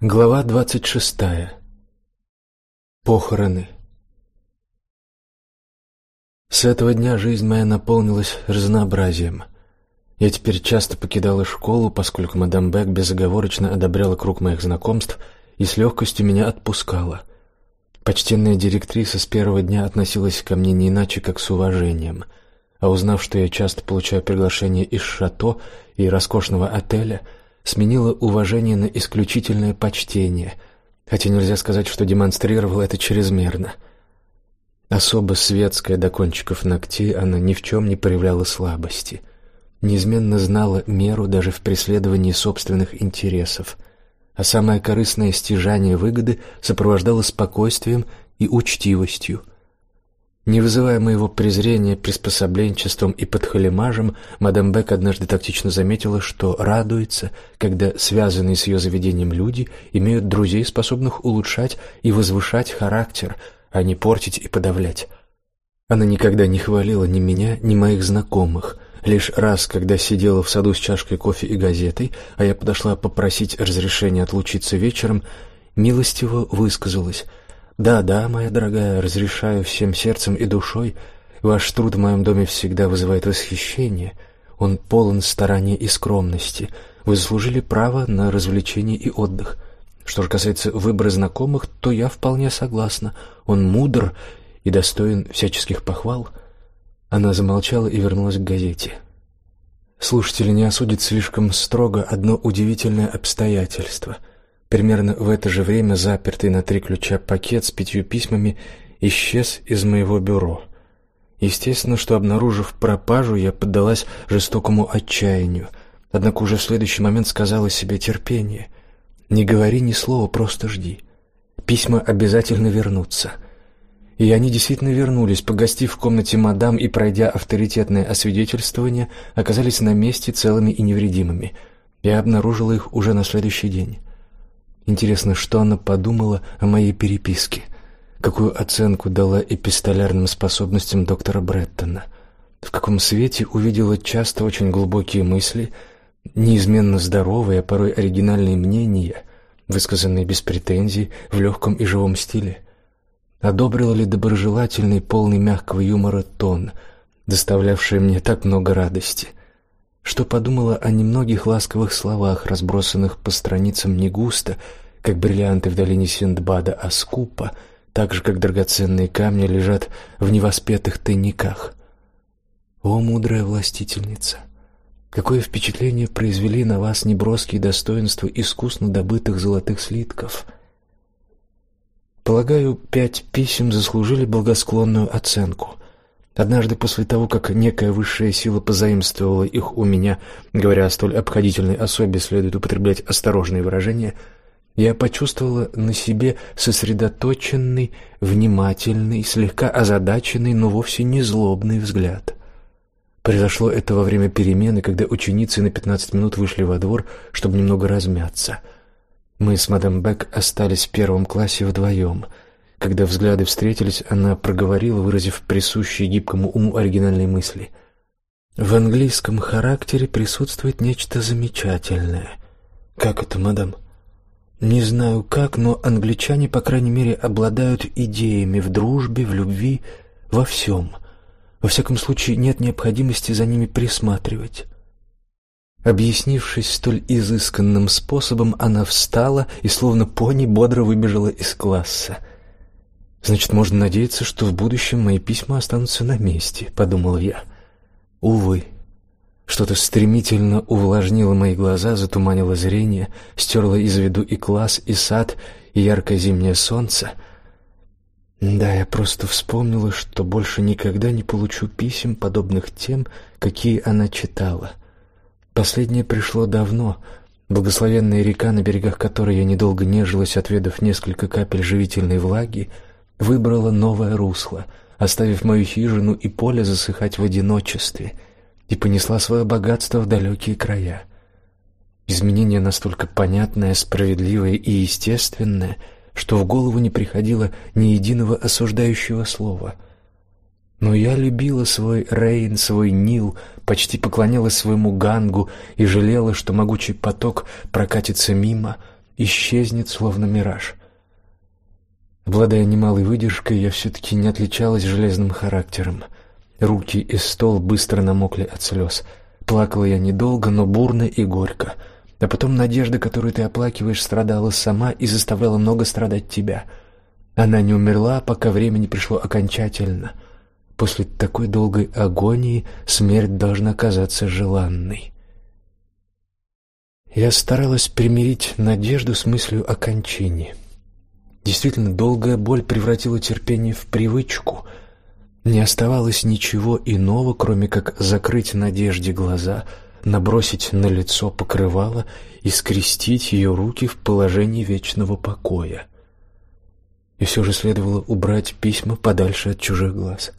Глава двадцать шестая. Похороны. С этого дня жизнь моя наполнилась разнообразием. Я теперь часто покидала школу, поскольку мадам Бек безоговорочно одобряла круг моих знакомств и с легкостью меня отпускала. Почтенная директриса с первого дня относилась ко мне не иначе, как с уважением. А узнав, что я часто получаю приглашения из шато и роскошного отеля, сменила уважение на исключительное почтение, хотя нельзя сказать, что демонстрировала это чрезмерно. Особо светская до кончиков ногтей, она ни в чем не проявляла слабости, неизменно знала меру даже в преследовании собственных интересов, а самое корыстное стяжание выгоды сопровождала спокойствием и учтивостью – не вызывая моего презрения приспособленчеством и подхалимажем, мадам Бек однажды тактично заметила, что радуется, когда связанные с ее заведением люди имеют друзей, способных улучшать и возвышать характер, а не портить и подавлять. Она никогда не хвалила ни меня, ни моих знакомых. Лишь раз, когда сидела в саду с чашкой кофе и газетой, а я подошла попросить разрешения отлучиться вечером, милостиво высказалась — да, да, моя дорогая, разрешаю всем сердцем и душой. Ваш труд в моем доме всегда вызывает восхищение. Он полон старания и скромности. Вы заслужили право на развлечение и отдых. Что же касается выбора знакомых, то я вполне согласна. Он мудр и достоин всяческих похвал. Она замолчала и вернулась к газете. Слушатели не осудят слишком строго одно удивительное обстоятельство — Примерно в это же время запертый на три ключа пакет с пятью письмами исчез из моего бюро. Естественно, что обнаружив пропажу, я поддалась жестокому отчаянию. Однако уже в следующий момент сказала себе терпение. Не говори ни слова, просто жди. Письма обязательно вернутся. И они действительно вернулись, погостив в комнате мадам и пройдя авторитетное освидетельствование, оказались на месте целыми и невредимыми. Я обнаружила их уже на следующий день. Интересно, что она подумала о моей переписке? Какую оценку дала эпистолярным способностям доктора Бреттона? В каком свете увидела часто очень глубокие мысли, неизменно здоровые, а порой оригинальные мнения, высказанные без претензий, в легком и живом стиле? Одобрила ли доброжелательный, полный мягкого юмора тон, доставлявший мне так много радости? Что подумала о немногих ласковых словах, разбросанных по страницам не густо, как бриллианты в долине Синдбада, а скупо, так же как драгоценные камни лежат в невоспетых тайниках. О мудрая властительница, какое впечатление произвели на вас неброские достоинства искусно добытых золотых слитков. Полагаю, пять писем заслужили благосклонную оценку. Однажды после того, как некая высшая сила позаимствовала их у меня, говоря о столь обходительной особе, следует употреблять осторожные выражения, я почувствовала на себе сосредоточенный, внимательный, слегка озадаченный, но вовсе не злобный взгляд. Произошло это во время перемены, когда ученицы на пятнадцать минут вышли во двор, чтобы немного размяться. Мы с мадам Бек остались в первом классе вдвоем — когда взгляды встретились, она проговорила, выразив присущие гибкому уму оригинальные мысли. В английском характере присутствует нечто замечательное. Как это, мадам? Не знаю как, но англичане, по крайней мере, обладают идеями в дружбе, в любви, во всем. Во всяком случае, нет необходимости за ними присматривать. Объяснившись столь изысканным способом, она встала и словно пони бодро выбежала из класса. Значит, можно надеяться, что в будущем мои письма останутся на месте, подумал я. Увы, что-то стремительно увлажнило мои глаза, затуманило зрение, стерло из виду и класс, и сад, и яркое зимнее солнце. Да, я просто вспомнила, что больше никогда не получу писем, подобных тем, какие она читала. Последнее пришло давно. Благословенная река, на берегах которой я недолго нежилась, отведав несколько капель живительной влаги, выбрала новое русло, оставив мою хижину и поле засыхать в одиночестве, и понесла свое богатство в далекие края. Изменение настолько понятное, справедливое и естественное, что в голову не приходило ни единого осуждающего слова. Но я любила свой Рейн, свой Нил, почти поклонялась своему Гангу и жалела, что могучий поток прокатится мимо, исчезнет, словно мираж. Обладая немалой выдержкой, я все-таки не отличалась железным характером. Руки и стол быстро намокли от слез. Плакала я недолго, но бурно и горько. А потом надежда, которую ты оплакиваешь, страдала сама и заставляла много страдать тебя. Она не умерла, пока время не пришло окончательно. После такой долгой агонии смерть должна казаться желанной. Я старалась примирить надежду с мыслью о кончине. Действительно, долгая боль превратила терпение в привычку. Не оставалось ничего иного, кроме как закрыть надежде глаза, набросить на лицо покрывало и скрестить ее руки в положении вечного покоя. И все же следовало убрать письма подальше от чужих глаз.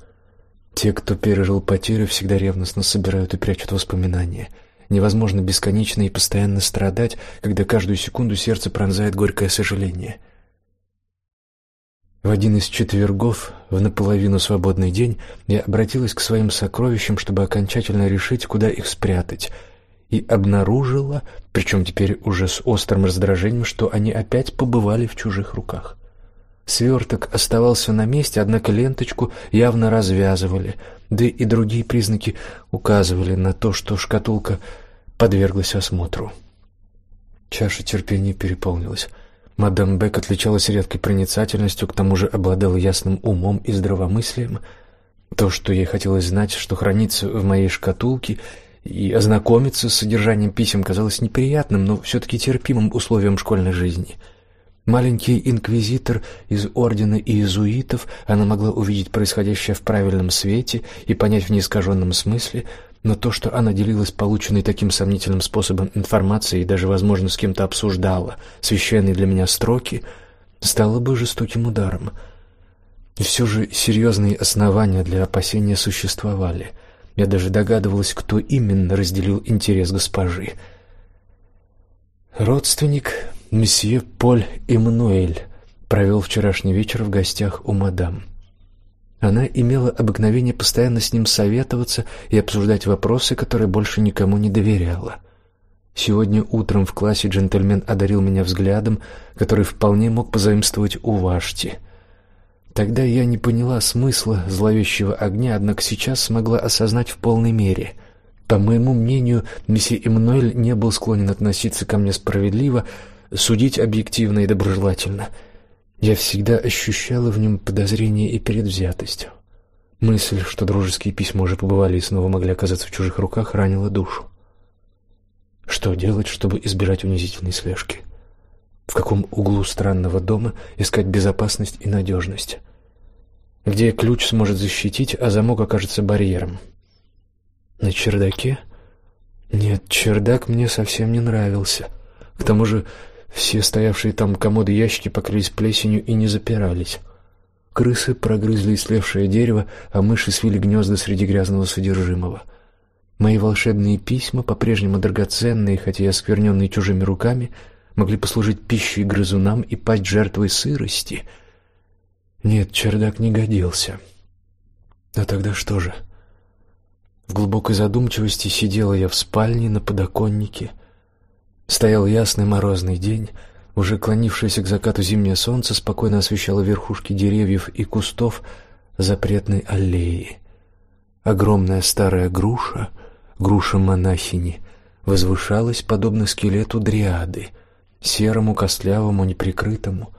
Те, кто пережил потерю, всегда ревностно собирают и прячут воспоминания. Невозможно бесконечно и постоянно страдать, когда каждую секунду сердце пронзает горькое сожаление — в один из четвергов, в наполовину свободный день, я обратилась к своим сокровищам, чтобы окончательно решить, куда их спрятать, и обнаружила, причем теперь уже с острым раздражением, что они опять побывали в чужих руках. Сверток оставался на месте, однако ленточку явно развязывали, да и другие признаки указывали на то, что шкатулка подверглась осмотру. Чаша терпения переполнилась. Мадам Бек отличалась редкой проницательностью, к тому же обладала ясным умом и здравомыслием. То, что ей хотелось знать, что хранится в моей шкатулке, и ознакомиться с содержанием писем казалось неприятным, но все таки терпимым условием школьной жизни. Маленький инквизитор из ордена иезуитов, она могла увидеть происходящее в правильном свете и понять в неискаженном смысле, но то, что она делилась полученной таким сомнительным способом информацией и даже, возможно, с кем-то обсуждала священные для меня строки, стало бы жестоким ударом. И все же серьезные основания для опасения существовали. Я даже догадывалась, кто именно разделил интерес госпожи. Родственник месье Поль Эммануэль провел вчерашний вечер в гостях у мадам. Она имела обыкновение постоянно с ним советоваться и обсуждать вопросы, которые больше никому не доверяла. Сегодня утром в классе джентльмен одарил меня взглядом, который вполне мог позаимствовать у Вашти. Тогда я не поняла смысла зловещего огня, однако сейчас смогла осознать в полной мере. По моему мнению, месье Эммануэль не был склонен относиться ко мне справедливо, судить объективно и доброжелательно — я всегда ощущала в нем подозрение и предвзятость. Мысль, что дружеские письма уже побывали и снова могли оказаться в чужих руках, ранила душу. Что делать, чтобы избежать унизительной слежки? В каком углу странного дома искать безопасность и надежность? Где ключ сможет защитить, а замок окажется барьером? На чердаке? Нет, чердак мне совсем не нравился. К тому же все стоявшие там комоды и ящики покрылись плесенью и не запирались. Крысы прогрызли истлевшее дерево, а мыши свили гнезда среди грязного содержимого. Мои волшебные письма, по-прежнему драгоценные, хотя и оскверненные чужими руками, могли послужить пищей грызунам и пасть жертвой сырости. Нет, чердак не годился. А тогда что же? В глубокой задумчивости сидела я в спальне на подоконнике — Стоял ясный морозный день, уже клонившееся к закату зимнее солнце спокойно освещало верхушки деревьев и кустов запретной аллеи. Огромная старая груша, груша монахини, возвышалась подобно скелету дриады, серому, костлявому, неприкрытому,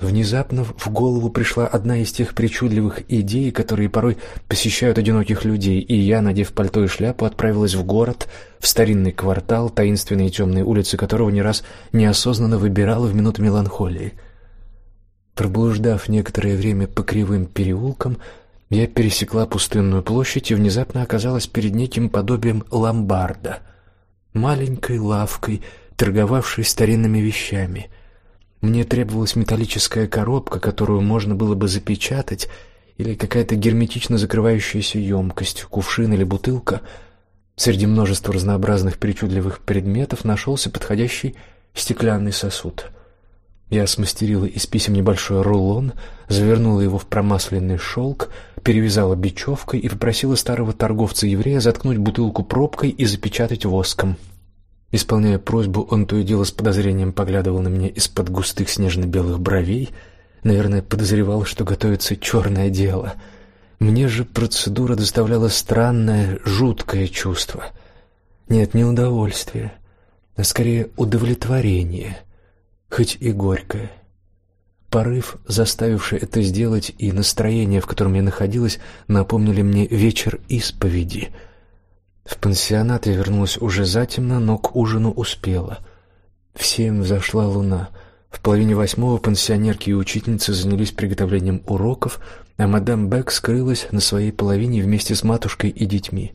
Внезапно в голову пришла одна из тех причудливых идей, которые порой посещают одиноких людей, и я, надев пальто и шляпу, отправилась в город, в старинный квартал, таинственные темные улицы которого не раз неосознанно выбирала в минуты меланхолии. Проблуждав некоторое время по кривым переулкам, я пересекла пустынную площадь и внезапно оказалась перед неким подобием ломбарда, маленькой лавкой, торговавшей старинными вещами — мне требовалась металлическая коробка, которую можно было бы запечатать, или какая-то герметично закрывающаяся емкость, кувшин или бутылка. Среди множества разнообразных причудливых предметов нашелся подходящий стеклянный сосуд. Я смастерила из писем небольшой рулон, завернула его в промасленный шелк, перевязала бечевкой и попросила старого торговца-еврея заткнуть бутылку пробкой и запечатать воском. Исполняя просьбу, он то и дело с подозрением поглядывал на меня из-под густых снежно-белых бровей, наверное, подозревал, что готовится черное дело. Мне же процедура доставляла странное, жуткое чувство. Нет, не удовольствие, а скорее удовлетворение, хоть и горькое. Порыв, заставивший это сделать, и настроение, в котором я находилась, напомнили мне вечер исповеди. В пансионат я вернулась уже затемно, но к ужину успела. В семь взошла луна. В половине восьмого пансионерки и учительницы занялись приготовлением уроков, а мадам Бек скрылась на своей половине вместе с матушкой и детьми.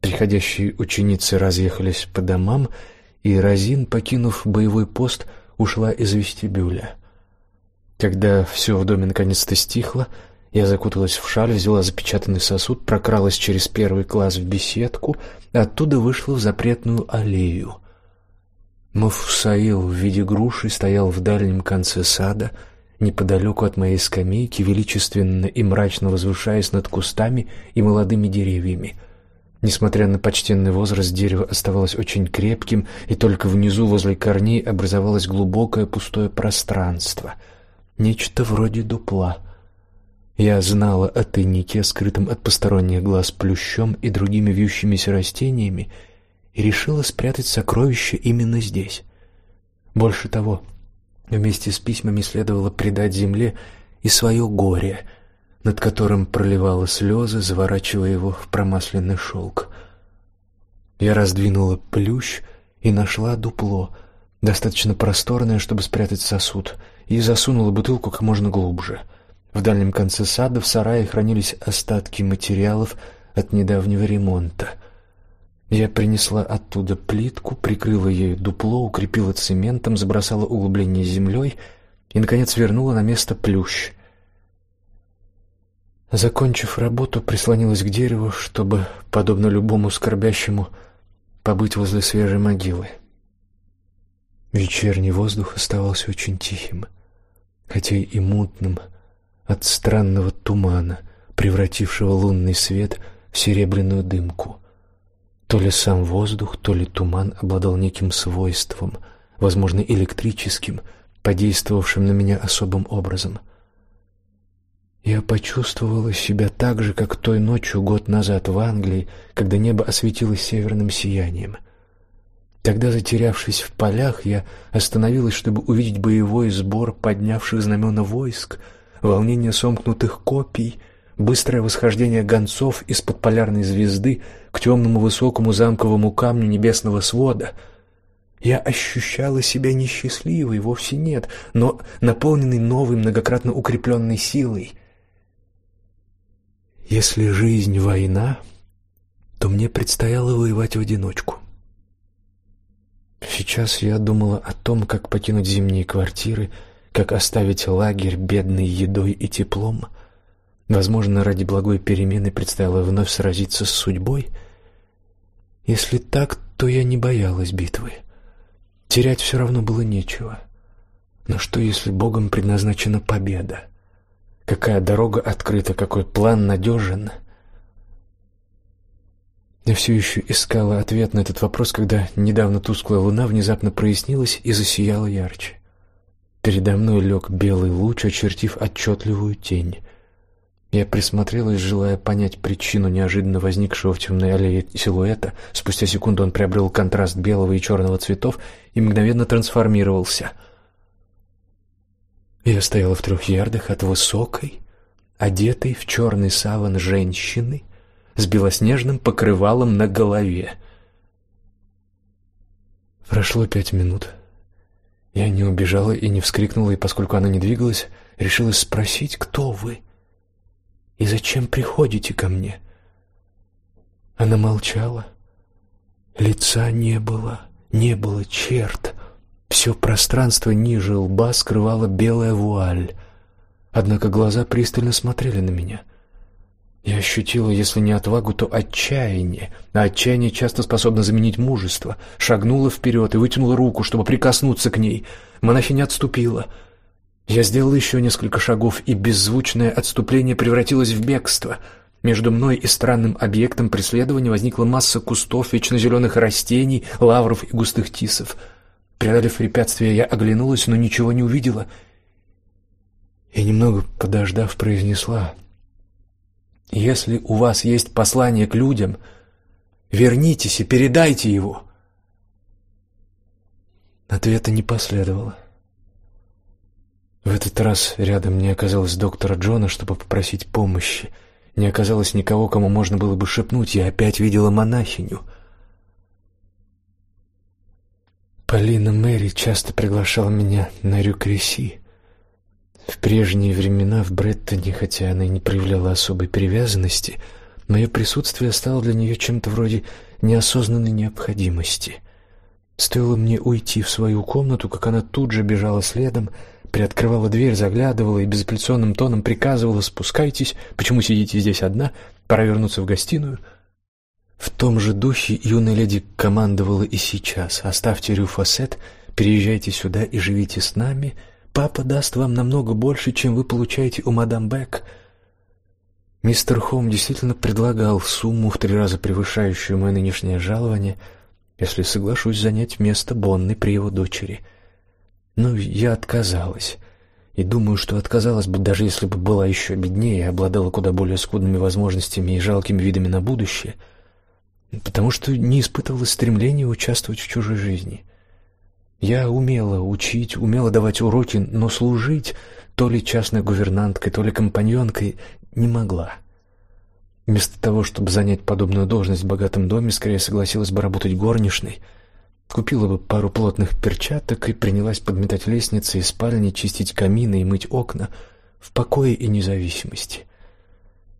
Приходящие ученицы разъехались по домам, и Розин, покинув боевой пост, ушла из вестибюля. Когда все в доме наконец-то стихло, я закуталась в шаль, взяла запечатанный сосуд, прокралась через первый класс в беседку, оттуда вышла в запретную аллею. Мафусаил в виде груши стоял в дальнем конце сада, неподалеку от моей скамейки, величественно и мрачно возвышаясь над кустами и молодыми деревьями. Несмотря на почтенный возраст, дерево оставалось очень крепким, и только внизу, возле корней, образовалось глубокое пустое пространство — нечто вроде дупла. Я знала о тайнике, скрытом от посторонних глаз плющом и другими вьющимися растениями, и решила спрятать сокровище именно здесь. Больше того, вместе с письмами следовало предать земле и свое горе, над которым проливала слезы, заворачивая его в промасленный шелк. Я раздвинула плющ и нашла дупло, достаточно просторное, чтобы спрятать сосуд — и засунула бутылку как можно глубже. В дальнем конце сада в сарае хранились остатки материалов от недавнего ремонта. Я принесла оттуда плитку, прикрыла ею дупло, укрепила цементом, забросала углубление землей и наконец вернула на место плющ. Закончив работу, прислонилась к дереву, чтобы, подобно любому скорбящему, побыть возле свежей могилы. Вечерний воздух оставался очень тихим хотя и мутным от странного тумана, превратившего лунный свет в серебряную дымку. То ли сам воздух, то ли туман обладал неким свойством, возможно, электрическим, подействовавшим на меня особым образом. Я почувствовала себя так же, как той ночью год назад в Англии, когда небо осветилось северным сиянием. Тогда, затерявшись в полях, я остановилась, чтобы увидеть боевой сбор поднявших знамена войск, волнение сомкнутых копий, быстрое восхождение гонцов из-под полярной звезды к темному высокому замковому камню небесного свода. Я ощущала себя несчастливой, вовсе нет, но наполненной новой, многократно укрепленной силой. Если жизнь война, то мне предстояло воевать в одиночку. Сейчас я думала о том, как покинуть зимние квартиры, как оставить лагерь бедный едой и теплом. Возможно, ради благой перемены предстояло вновь сразиться с судьбой. Если так, то я не боялась битвы. Терять все равно было нечего. Но что, если Богом предназначена победа? Какая дорога открыта, какой план надежен — я все еще искала ответ на этот вопрос, когда недавно тусклая луна внезапно прояснилась и засияла ярче. Передо мной лег белый луч, очертив отчетливую тень. Я присмотрелась, желая понять причину неожиданно возникшего в темной аллее силуэта. Спустя секунду он приобрел контраст белого и черного цветов и мгновенно трансформировался. Я стояла в трех ярдах от высокой, одетой в черный саван женщины — с белоснежным покрывалом на голове. Прошло пять минут. Я не убежала и не вскрикнула, и поскольку она не двигалась, решила спросить, кто вы и зачем приходите ко мне. Она молчала. Лица не было, не было черт. Все пространство ниже лба скрывала белая вуаль. Однако глаза пристально смотрели на меня — я ощутила, если не отвагу, то отчаяние. А отчаяние часто способно заменить мужество. Шагнула вперед и вытянула руку, чтобы прикоснуться к ней. Монахиня отступила. Я сделала еще несколько шагов, и беззвучное отступление превратилось в бегство. Между мной и странным объектом преследования возникла масса кустов, вечно зеленых растений, лавров и густых тисов. Преодолев препятствие, я оглянулась, но ничего не увидела. И немного подождав, произнесла: "Если у вас есть послание к людям, вернитесь и передайте его". Ответа не последовало. В этот раз рядом не оказалось доктора Джона, чтобы попросить помощи. Не оказалось никого, кому можно было бы шепнуть. Я опять видела монахиню. Полина Мэри часто приглашала меня на рюкреси. В прежние времена в Бреттоне, хотя она и не проявляла особой привязанности, мое присутствие стало для нее чем-то вроде неосознанной необходимости. Стоило мне уйти в свою комнату, как она тут же бежала следом, приоткрывала дверь, заглядывала и безапелляционным тоном приказывала: "Спускайтесь, почему сидите здесь одна? Пора вернуться в гостиную". В том же духе юная леди командовала и сейчас: "Оставьте Рюфасет, переезжайте сюда и живите с нами. Папа даст вам намного больше, чем вы получаете у мадам Бек". Мистер Хом действительно предлагал сумму в три раза превышающую мое нынешнее жалование, если соглашусь занять место Бонны при его дочери. Но я отказалась. И думаю, что отказалась бы даже если бы была еще беднее и обладала куда более скудными возможностями и жалкими видами на будущее, потому что не испытывала стремления участвовать в чужой жизни. Я умела учить, умела давать уроки, но служить то ли частной гувернанткой, то ли компаньонкой не могла. Вместо того, чтобы занять подобную должность в богатом доме, скорее согласилась бы работать горничной — Купила бы пару плотных перчаток и принялась подметать лестницы и спальни, чистить камины и мыть окна в покое и независимости.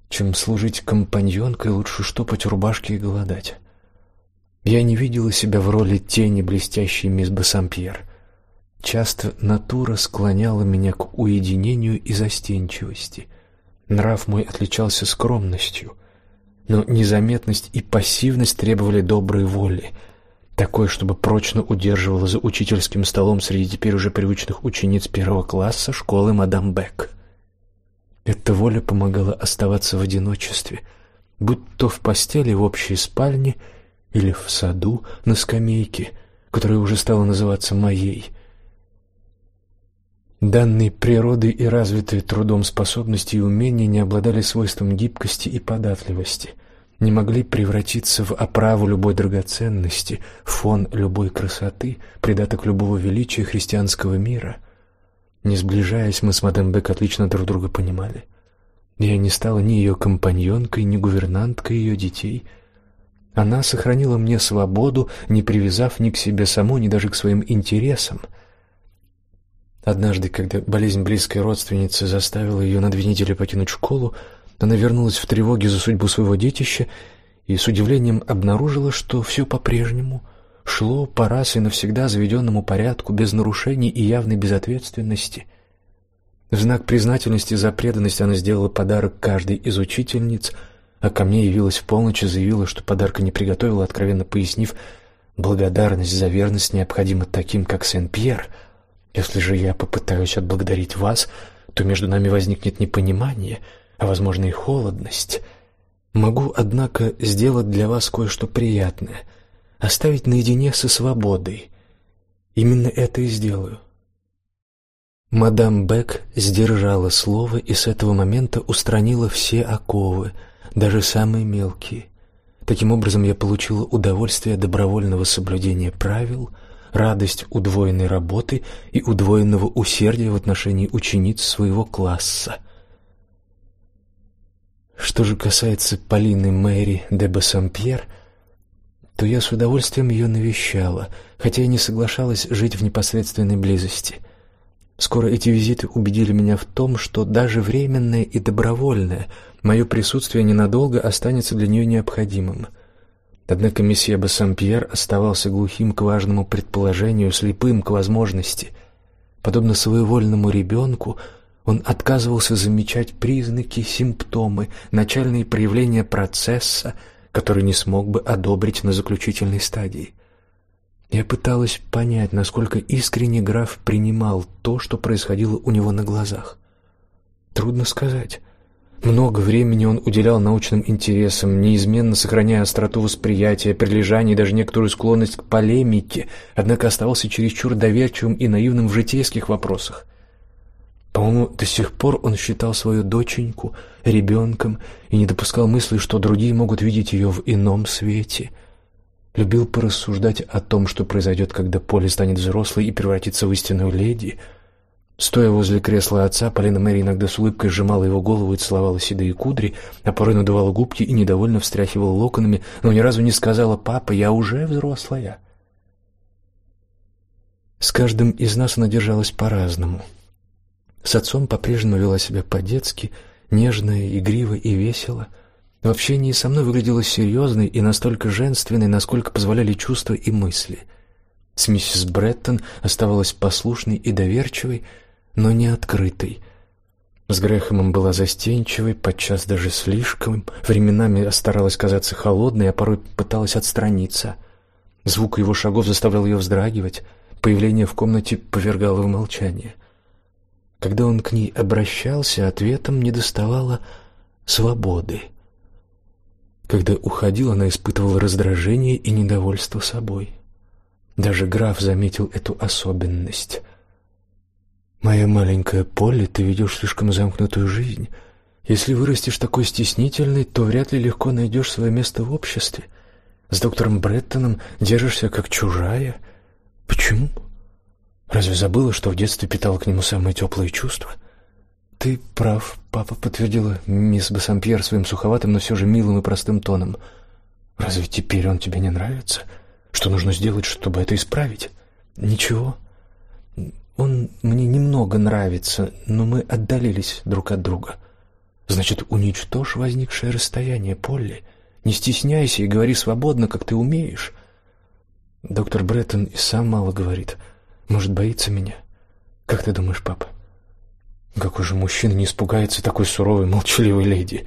Чем служить компаньонкой, лучше штопать рубашки и голодать. Я не видела себя в роли тени блестящей мисс Бассампьер. Часто натура склоняла меня к уединению и застенчивости. Нрав мой отличался скромностью, но незаметность и пассивность требовали доброй воли — такой, чтобы прочно удерживала за учительским столом среди теперь уже привычных учениц первого класса школы мадам Бек. Эта воля помогала оставаться в одиночестве, будь то в постели в общей спальне или в саду на скамейке, которая уже стала называться моей. Данные природой и развитые трудом способности и умения не обладали свойством гибкости и податливости — не могли превратиться в оправу любой драгоценности, фон любой красоты, придаток любого величия христианского мира. Не сближаясь, мы с мадам Бек отлично друг друга понимали. Я не стала ни ее компаньонкой, ни гувернанткой ее детей. Она сохранила мне свободу, не привязав ни к себе самой, ни даже к своим интересам. Однажды, когда болезнь близкой родственницы заставила ее на две недели покинуть школу, она вернулась в тревоге за судьбу своего детища и с удивлением обнаружила, что все по-прежнему шло по раз и навсегда заведенному порядку, без нарушений и явной безответственности. В знак признательности за преданность она сделала подарок каждой из учительниц, а ко мне явилась в полночь и заявила, что подарка не приготовила, откровенно пояснив, благодарность за верность необходима таким, как Сен-Пьер. Если же я попытаюсь отблагодарить вас, то между нами возникнет непонимание — а возможно и холодность. Могу, однако, сделать для вас кое-что приятное, оставить наедине со свободой. Именно это и сделаю. Мадам Бек сдержала слово и с этого момента устранила все оковы, даже самые мелкие. Таким образом я получила удовольствие добровольного соблюдения правил, радость удвоенной работы и удвоенного усердия в отношении учениц своего класса. Что же касается Полины Мэри де Бассампьер, то я с удовольствием ее навещала, хотя и не соглашалась жить в непосредственной близости. Скоро эти визиты убедили меня в том, что даже временное и добровольное мое присутствие ненадолго останется для нее необходимым. Однако месье Бассампьер оставался глухим к важному предположению, слепым к возможности. Подобно своевольному ребенку, он отказывался замечать признаки, симптомы, начальные проявления процесса, который не смог бы одобрить на заключительной стадии. Я пыталась понять, насколько искренне граф принимал то, что происходило у него на глазах. Трудно сказать. Много времени он уделял научным интересам, неизменно сохраняя остроту восприятия, прилежание и даже некоторую склонность к полемике, однако оставался чересчур доверчивым и наивным в житейских вопросах. По-моему, до сих пор он считал свою доченьку ребенком и не допускал мысли, что другие могут видеть ее в ином свете. Любил порассуждать о том, что произойдет, когда Поле станет взрослой и превратится в истинную леди — Стоя возле кресла отца, Полина Мэри иногда с улыбкой сжимала его голову и целовала седые кудри, а порой надувала губки и недовольно встряхивала локонами, но ни разу не сказала «папа, я уже взрослая». С каждым из нас она держалась по-разному. С отцом по-прежнему вела себя по-детски, нежно, игриво и весело. В общении со мной выглядела серьезной и настолько женственной, насколько позволяли чувства и мысли. С миссис Бреттон оставалась послушной и доверчивой, но не открытой. С Грэхэмом была застенчивой, подчас даже слишком, временами старалась казаться холодной, а порой пыталась отстраниться. Звук его шагов заставлял ее вздрагивать, появление в комнате повергало в молчание. Когда он к ней обращался, ответом не доставало свободы. Когда уходил, она испытывала раздражение и недовольство собой. Даже граф заметил эту особенность — Моя маленькая Полли, ты ведешь слишком замкнутую жизнь. Если вырастешь такой стеснительной, то вряд ли легко найдешь свое место в обществе. С доктором Бреттоном держишься как чужая. Почему? Разве забыла, что в детстве питала к нему самые теплые чувства? Ты прав, папа подтвердила мисс Бассампьер своим суховатым, но все же милым и простым тоном. Разве теперь он тебе не нравится? Что нужно сделать, чтобы это исправить? Ничего. Он мне немного нравится, но мы отдалились друг от друга. Значит, уничтожь возникшее расстояние, Полли. Не стесняйся и говори свободно, как ты умеешь. Доктор Бреттон и сам мало говорит. Может, боится меня? Как ты думаешь, папа? Какой же мужчина не испугается такой суровой, молчаливой леди?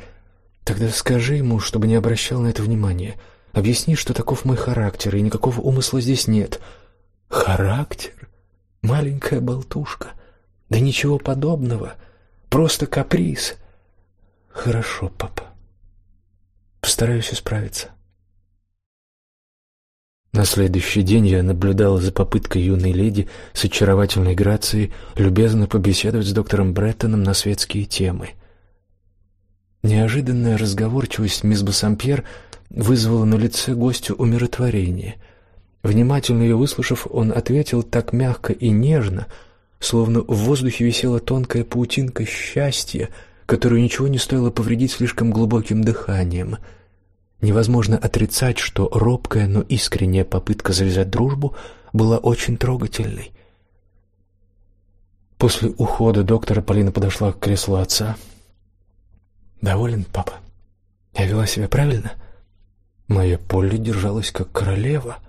Тогда скажи ему, чтобы не обращал на это внимания. Объясни, что таков мой характер, и никакого умысла здесь нет. Характер? Маленькая болтушка. Да ничего подобного. Просто каприз. Хорошо, папа. Постараюсь исправиться. На следующий день я наблюдала за попыткой юной леди с очаровательной грацией любезно побеседовать с доктором Бреттоном на светские темы. Неожиданная разговорчивость мисс Бассампьер вызвала на лице гостя умиротворение — Внимательно ее выслушав, он ответил так мягко и нежно, словно в воздухе висела тонкая паутинка счастья, которую ничего не стоило повредить слишком глубоким дыханием. Невозможно отрицать, что робкая, но искренняя попытка завязать дружбу была очень трогательной. После ухода доктора Полина подошла к креслу отца. «Доволен, папа? Я вела себя правильно?» Моя Полли держалась как королева —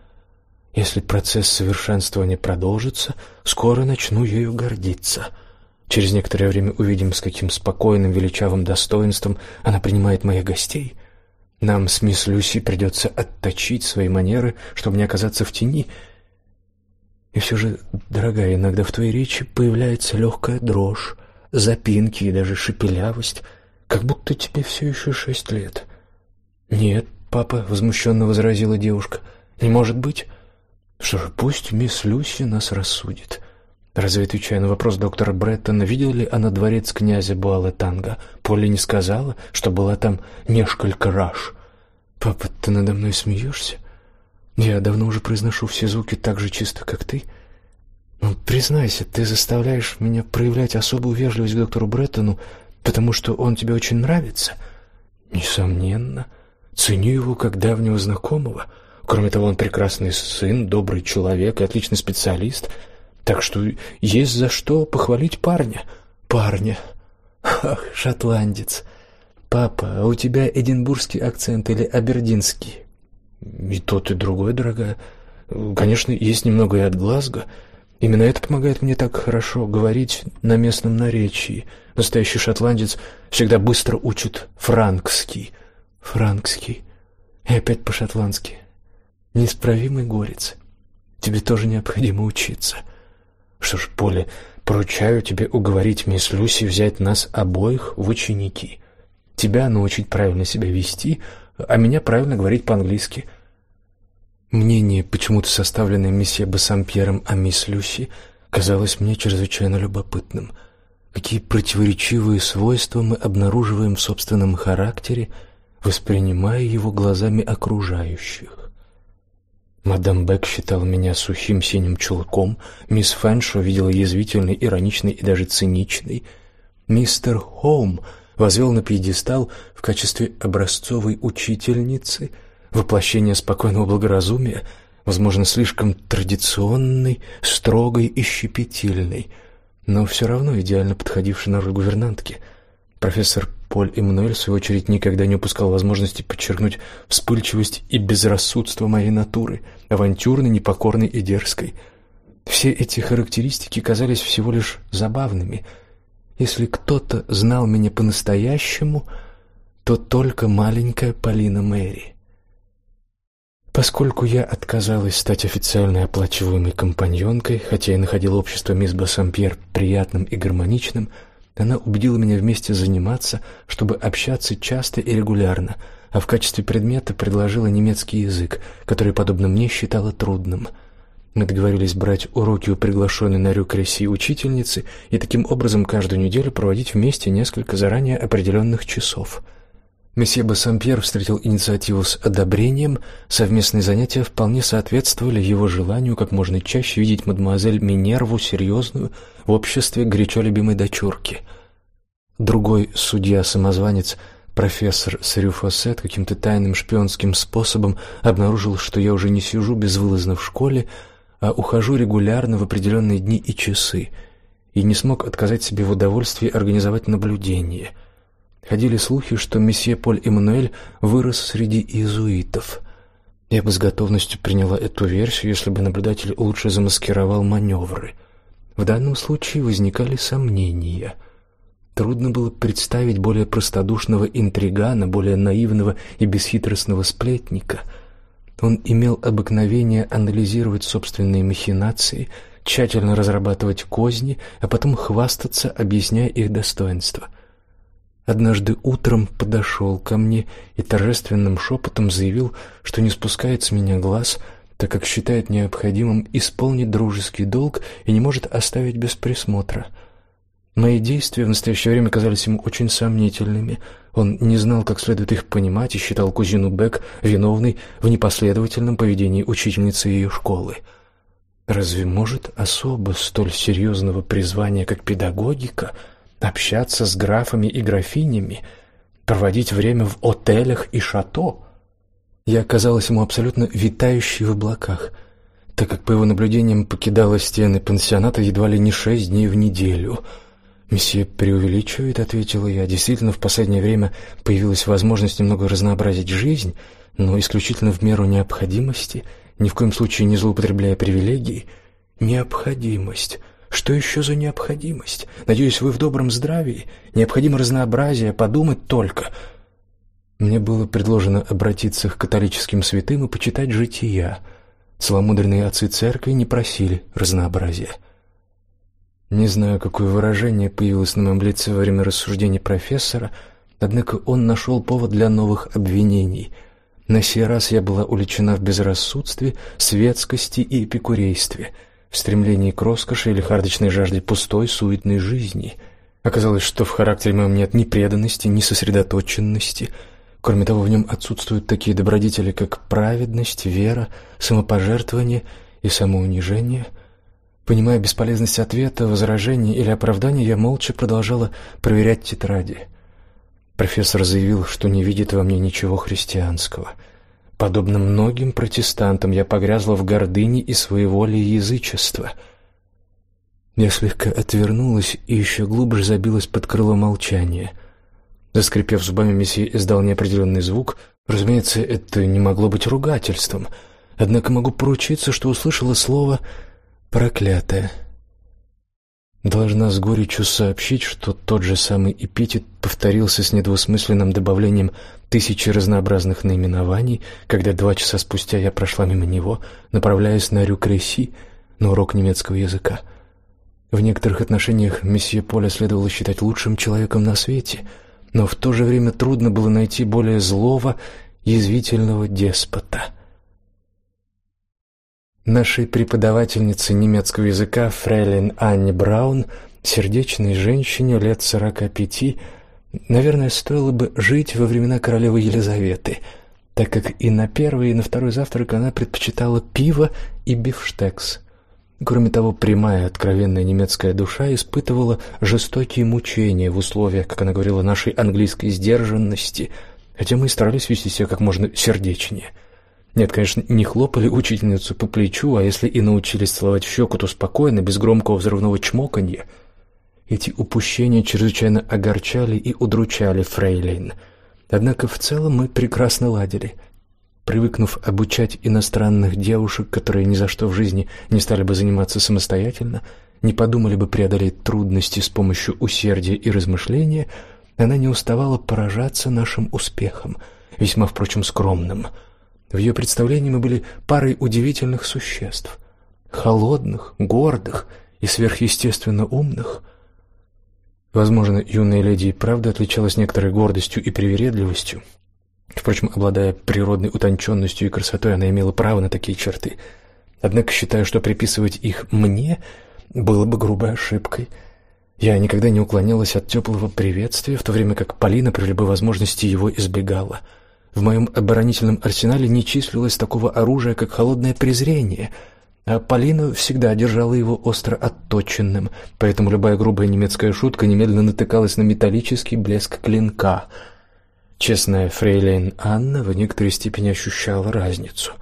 если процесс совершенствования продолжится, скоро начну ею гордиться. Через некоторое время увидим, с каким спокойным, величавым достоинством она принимает моих гостей. Нам с мисс Люси придется отточить свои манеры, чтобы не оказаться в тени. И все же, дорогая, иногда в твоей речи появляется легкая дрожь, запинки и даже шепелявость, как будто тебе все еще шесть лет. Нет, папа, возмущенно возразила девушка. Не может быть. Что ж, пусть мисс Люси нас рассудит. Разве отвечая на вопрос доктора Бреттона, видела ли она дворец князя Буалетанга, Полли не сказала, что была там несколько раз. Папа, ты надо мной смеешься? Я давно уже произношу все звуки так же чисто, как ты. Ну, признайся, ты заставляешь меня проявлять особую вежливость к доктору Бреттону, потому что он тебе очень нравится. Несомненно, ценю его как давнего знакомого. Кроме того, он прекрасный сын, добрый человек и отличный специалист. Так что есть за что похвалить парня. Парня. Ах, шотландец. Папа, а у тебя эдинбургский акцент или абердинский? И тот, и другой, дорогая. Конечно, есть немного и от Глазго. Именно это помогает мне так хорошо говорить на местном наречии. Настоящий шотландец всегда быстро учит франкский. Франкский. И опять по-шотландски. Неисправимый горец. Тебе тоже необходимо учиться. Что ж, Поле, поручаю тебе уговорить мисс Люси взять нас обоих в ученики. тебя научить правильно себя вести, а меня правильно говорить по-английски. Мнение, почему-то составленное месье Бассампьером о мисс Люси, казалось мне чрезвычайно любопытным. Какие противоречивые свойства мы обнаруживаем в собственном характере, воспринимая его глазами окружающих. Мадам Бек считала меня сухим синим чулком, мисс Фэншо видела язвительной, ироничной и даже циничной. Мистер Хоум возвел на пьедестал в качестве образцовой учительницы, воплощения спокойного благоразумия, возможно, слишком традиционной, строгой и щепетильной, но все равно идеально подходившей на роль гувернантки. Профессор Поль Эммануэль, в свою очередь, никогда не упускал возможности подчеркнуть вспыльчивость и безрассудство моей натуры, авантюрной, непокорной и дерзкой. Все эти характеристики казались всего лишь забавными. Если кто-то знал меня по-настоящему, то только маленькая Полина Мэри. Поскольку я отказалась стать официальной оплачиваемой компаньонкой, хотя и находила общество мисс Бассампьер приятным и гармоничным, она убедила меня вместе заниматься, чтобы общаться часто и регулярно, а в качестве предмета предложила немецкий язык, который, подобно мне, считала трудным. Мы договорились брать уроки у приглашенной на рюкреси учительницы и таким образом каждую неделю проводить вместе несколько заранее определенных часов – Месье Бассампьер встретил инициативу с одобрением. Совместные занятия вполне соответствовали его желанию как можно чаще видеть мадемуазель Минерву серьезную в обществе горячо любимой дочурки. Другой судья-самозванец, профессор Сарюфосет, каким-то тайным шпионским способом обнаружил, что я уже не сижу безвылазно в школе, а ухожу регулярно в определенные дни и часы, и не смог отказать себе в удовольствии организовать наблюдение — Ходили слухи, что месье Поль Эммануэль вырос среди иезуитов. Я бы с готовностью приняла эту версию, если бы наблюдатель лучше замаскировал маневры. В данном случае возникали сомнения. Трудно было представить более простодушного интригана, более наивного и бесхитростного сплетника. Он имел обыкновение анализировать собственные махинации, тщательно разрабатывать козни, а потом хвастаться, объясняя их достоинства — однажды утром подошел ко мне и торжественным шепотом заявил, что не спускает с меня глаз, так как считает необходимым исполнить дружеский долг и не может оставить без присмотра. Мои действия в настоящее время казались ему очень сомнительными. Он не знал, как следует их понимать, и считал кузину Бек виновной в непоследовательном поведении учительницы ее школы. Разве может особо столь серьезного призвания, как педагогика, общаться с графами и графинями, проводить время в отелях и шато. Я оказалась ему абсолютно витающей в облаках, так как по его наблюдениям покидала стены пансионата едва ли не шесть дней в неделю. Месье преувеличивает, ответила я. Действительно, в последнее время появилась возможность немного разнообразить жизнь, но исключительно в меру необходимости, ни в коем случае не злоупотребляя привилегией. Необходимость. Что еще за необходимость? Надеюсь, вы в добром здравии. Необходимо разнообразие, подумать только. Мне было предложено обратиться к католическим святым и почитать жития. Целомудренные отцы церкви не просили разнообразия. Не знаю, какое выражение появилось на моем лице во время рассуждений профессора, однако он нашел повод для новых обвинений. На сей раз я была уличена в безрассудстве, светскости и эпикурействе — в стремлении к роскоши или хардочной жажде пустой, суетной жизни. Оказалось, что в характере моем нет ни преданности, ни сосредоточенности. Кроме того, в нем отсутствуют такие добродетели, как праведность, вера, самопожертвование и самоунижение. Понимая бесполезность ответа, возражения или оправдания, я молча продолжала проверять тетради. Профессор заявил, что не видит во мне ничего христианского — Подобно многим протестантам, я погрязла в гордыне и своеволии язычества. Я слегка отвернулась и еще глубже забилась под крыло молчания. Заскрипев зубами, месье издал неопределенный звук. Разумеется, это не могло быть ругательством. Однако могу поручиться, что услышала слово «проклятое». Должна с горечью сообщить, что тот же самый эпитет повторился с недвусмысленным добавлением тысячи разнообразных наименований, когда два часа спустя я прошла мимо него, направляясь на Рю-Креси, на урок немецкого языка. В некоторых отношениях месье Поля следовало считать лучшим человеком на свете, но в то же время трудно было найти более злого, язвительного деспота. Нашей преподавательнице немецкого языка фрейлин Анне Браун, сердечной женщине лет сорока пяти, наверное, стоило бы жить во времена королевы Елизаветы, так как и на первый, и на второй завтрак она предпочитала пиво и бифштекс. Кроме того, прямая, откровенная немецкая душа испытывала жестокие мучения в условиях, как она говорила, нашей английской сдержанности, хотя мы и старались вести себя как можно сердечнее. Нет, конечно, не хлопали учительницу по плечу, а если и научились целовать в щеку, то спокойно, без громкого взрывного чмоканья. Эти упущения чрезвычайно огорчали и удручали Фрейлин. Однако в целом мы прекрасно ладили — Привыкнув обучать иностранных девушек, которые ни за что в жизни не стали бы заниматься самостоятельно, не подумали бы преодолеть трудности с помощью усердия и размышления, она не уставала поражаться нашим успехам, весьма, впрочем, скромным. В ее представлении мы были парой удивительных существ, холодных, гордых и сверхъестественно умных. Возможно, юная леди и правда отличалась некоторой гордостью и привередливостью, Впрочем, обладая природной утонченностью и красотой, она имела право на такие черты. Однако считаю, что приписывать их мне было бы грубой ошибкой. Я никогда не уклонялась от теплого приветствия, в то время как Полина при любой возможности его избегала. В моем оборонительном арсенале не числилось такого оружия, как холодное презрение, а Полина всегда держала его остро отточенным, поэтому любая грубая немецкая шутка немедленно натыкалась на металлический блеск клинка — Честная фрейлин Анна в некоторой степени ощущала разницу.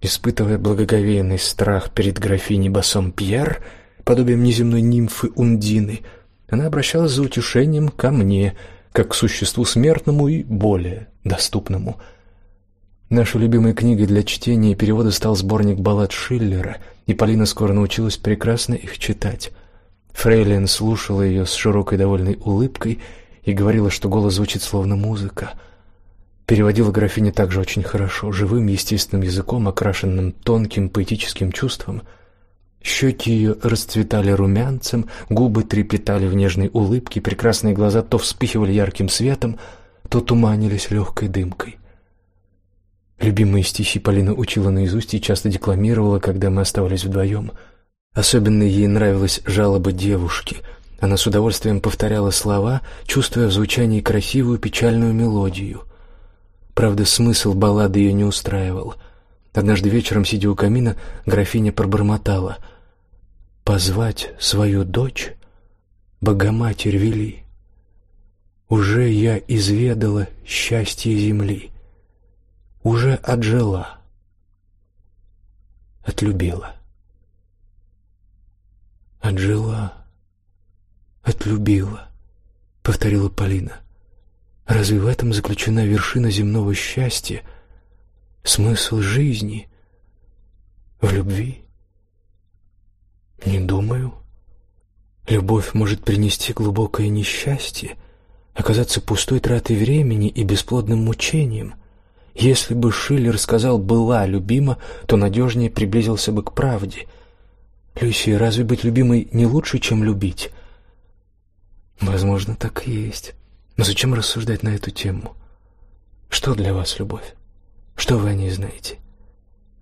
Испытывая благоговейный страх перед графиней Бассом Пьер, подобием неземной нимфы Ундины, она обращалась за утешением ко мне, как к существу смертному и более доступному. Нашей любимой книгой для чтения и перевода стал сборник баллад Шиллера, и Полина скоро научилась прекрасно их читать. Фрейлин слушала ее с широкой довольной улыбкой и говорила, что голос звучит словно музыка. Переводила графиня также очень хорошо, живым, естественным языком, окрашенным тонким поэтическим чувством. Щеки ее расцветали румянцем, губы трепетали в нежной улыбке, прекрасные глаза то вспыхивали ярким светом, то туманились легкой дымкой. Любимые стихи Полина учила наизусть и часто декламировала, когда мы оставались вдвоем. Особенно ей нравилась жалоба девушки — она с удовольствием повторяла слова, чувствуя в звучании красивую печальную мелодию. Правда, смысл баллады ее не устраивал. Однажды вечером, сидя у камина, графиня пробормотала: "Позвать свою дочь Богоматерь вели. Уже я изведала счастье земли, уже отжила, отлюбила, отжила" отлюбила, повторила Полина. Разве в этом заключена вершина земного счастья, смысл жизни в любви? Не думаю. Любовь может принести глубокое несчастье, оказаться пустой тратой времени и бесплодным мучением. Если бы Шиллер сказал «была любима», то надежнее приблизился бы к правде. Люси, разве быть любимой не лучше, чем любить? Возможно, так и есть. Но зачем рассуждать на эту тему? Что для вас любовь? Что вы о ней знаете?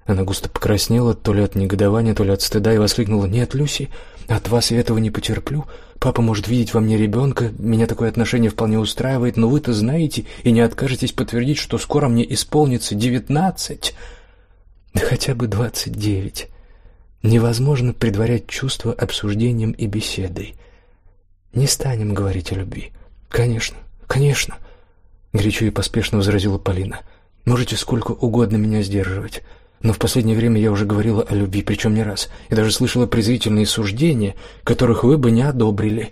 Она густо покраснела, то ли от негодования, то ли от стыда, и воскликнула: "Нет, Люси, от вас я этого не потерплю. Папа может видеть во мне ребенка, меня такое отношение вполне устраивает, но вы-то знаете и не откажетесь подтвердить, что скоро мне исполнится девятнадцать, да хотя бы двадцать девять. Невозможно предварять чувства обсуждением и беседой. Не станем говорить о любви. Конечно, конечно, горячо и поспешно возразила Полина. Можете сколько угодно меня сдерживать, но в последнее время я уже говорила о любви, причем не раз, и даже слышала презрительные суждения, которых вы бы не одобрили.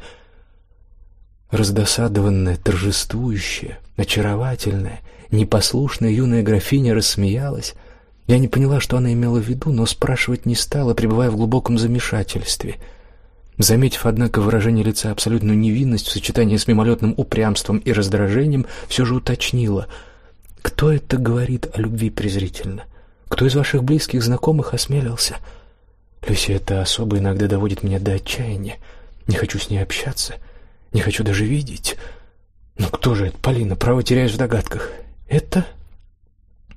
Раздосадованная, торжествующая, очаровательная, непослушная юная графиня рассмеялась. Я не поняла, что она имела в виду, но спрашивать не стала, пребывая в глубоком замешательстве — Заметив, однако, выражение лица абсолютную невинность в сочетании с мимолетным упрямством и раздражением, все же уточнила: "Кто это говорит о любви презрительно? Кто из ваших близких знакомых осмелился?" Люси, это особо иногда доводит меня до отчаяния. Не хочу с ней общаться, не хочу даже видеть. Ну кто же это, Полина? Право теряешь в догадках. Это...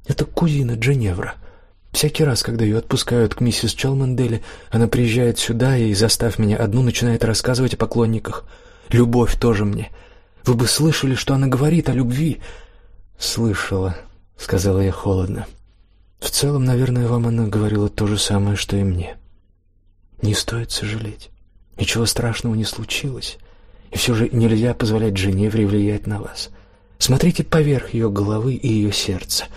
Это кузина Дженевра. Всякий раз, когда ее отпускают к миссис Челмандели, она приезжает сюда и, застав меня одну, начинает рассказывать о поклонниках. Любовь тоже мне. Вы бы слышали, что она говорит о любви. Слышала, сказала я холодно. В целом, наверное, вам она говорила то же самое, что и мне. Не стоит сожалеть. Ничего страшного не случилось. И все же нельзя позволять Женевре влиять на вас. Смотрите поверх ее головы и ее сердца.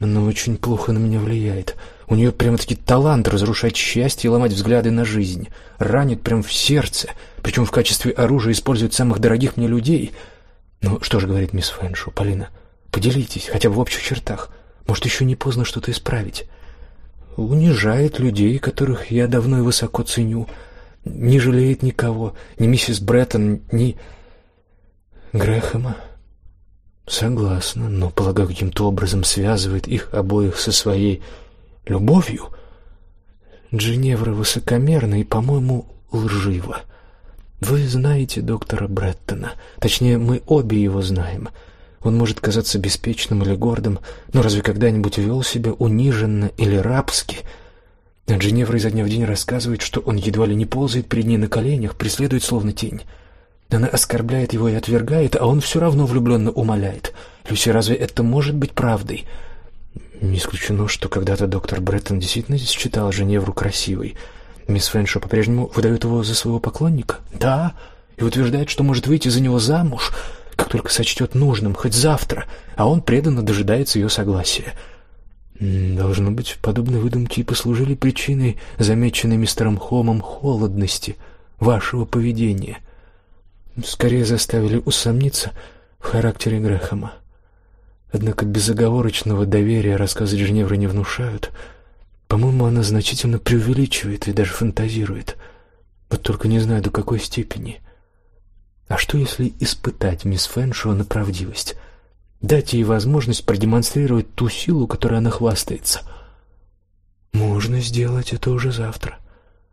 Она очень плохо на меня влияет. У нее прямо-таки талант разрушать счастье и ломать взгляды на жизнь. Ранит прям в сердце, причем в качестве оружия использует самых дорогих мне людей. Ну, что же говорит мисс Фэншу, Полина? Поделитесь, хотя бы в общих чертах. Может, еще не поздно что-то исправить. Унижает людей, которых я давно и высоко ценю. Не жалеет никого, ни миссис Бреттон, ни Грэхэма. Согласна, но, полагаю, каким-то образом связывает их обоих со своей любовью. Дженевра высокомерна и, по-моему, лжива. Вы знаете доктора Бреттона. Точнее, мы обе его знаем. Он может казаться беспечным или гордым, но разве когда-нибудь вел себя униженно или рабски? А Дженевра изо дня в день рассказывает, что он едва ли не ползает перед ней на коленях, преследует словно тень. Она оскорбляет его и отвергает, а он все равно влюбленно умоляет. Люси, разве это может быть правдой? Не исключено, что когда-то доктор Бреттон действительно считал Женевру красивой. Мисс Фэншо по-прежнему выдает его за своего поклонника? Да, и утверждает, что может выйти за него замуж, как только сочтет нужным, хоть завтра, а он преданно дожидается ее согласия. Должно быть, подобные выдумки и послужили причиной замеченной мистером Хомом холодности вашего поведения — скорее заставили усомниться в характере Грэхэма. Однако безоговорочного доверия рассказы Женевры не внушают. По-моему, она значительно преувеличивает и даже фантазирует. Вот только не знаю, до какой степени. А что, если испытать мисс Фэншоу на правдивость? Дать ей возможность продемонстрировать ту силу, которой она хвастается. Можно сделать это уже завтра.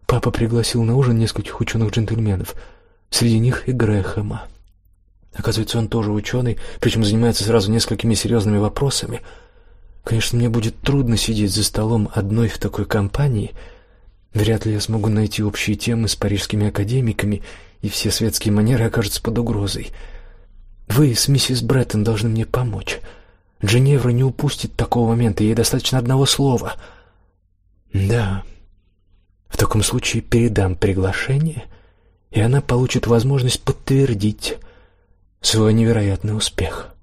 Папа пригласил на ужин нескольких ученых-джентльменов — Среди них и Грэхэма. Оказывается, он тоже ученый, причем занимается сразу несколькими серьезными вопросами. Конечно, мне будет трудно сидеть за столом одной в такой компании. Вряд ли я смогу найти общие темы с парижскими академиками, и все светские манеры окажутся под угрозой. Вы с миссис Бреттон должны мне помочь. Женевра не упустит такого момента, ей достаточно одного слова. Да. В таком случае передам приглашение — и она получит возможность подтвердить свой невероятный успех.